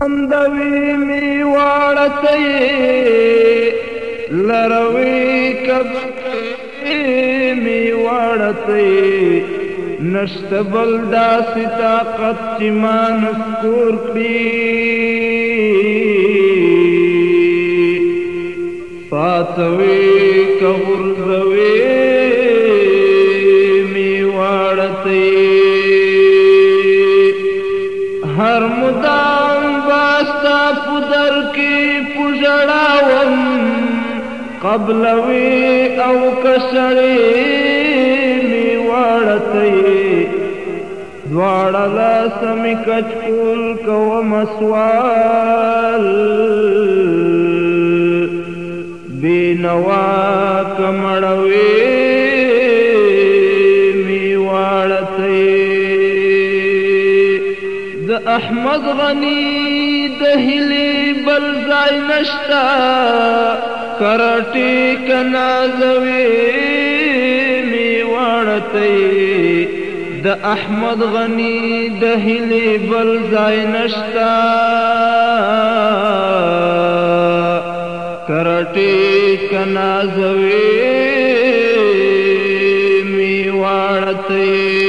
همدوی می واړتې لروي کب می واړتې نشته بل داسې طاقت چې ما نسکور کړي فاتوي که غورځوي می واړتې هر مدام قبلوي او کسري می وړتي دواړه لا سمې کچکول کو مسوال بینوا کمړوي می وړتي د احمد غني د هلي بل ځای نشتا کرټی کنا زوی می وړتې د احمد غنی د هلی بل ځای نشتا کرټی کنا زوی می وړتې